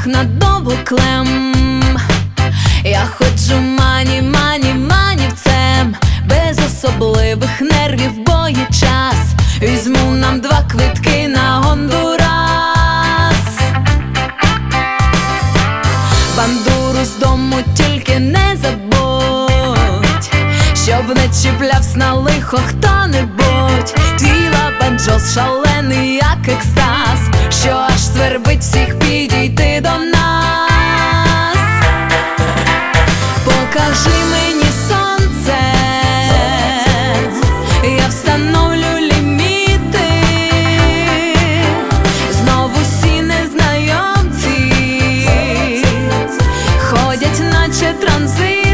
їх надовго клем. Я ходжу мані, мані, манівцем, без особливих нервів, бо є час. Візьму нам два квитки на Гондурас. Бандуру з дому тільки не забудь, щоб не чіплявсь на лихо хто-небудь. Твій лабанджос шалений, як екстаз, ходять, наче транзити.